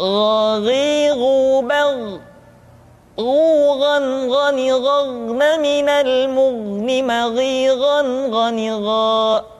غاغي غوبغ غوغا غنغغن من المغن مغيغا غنغا.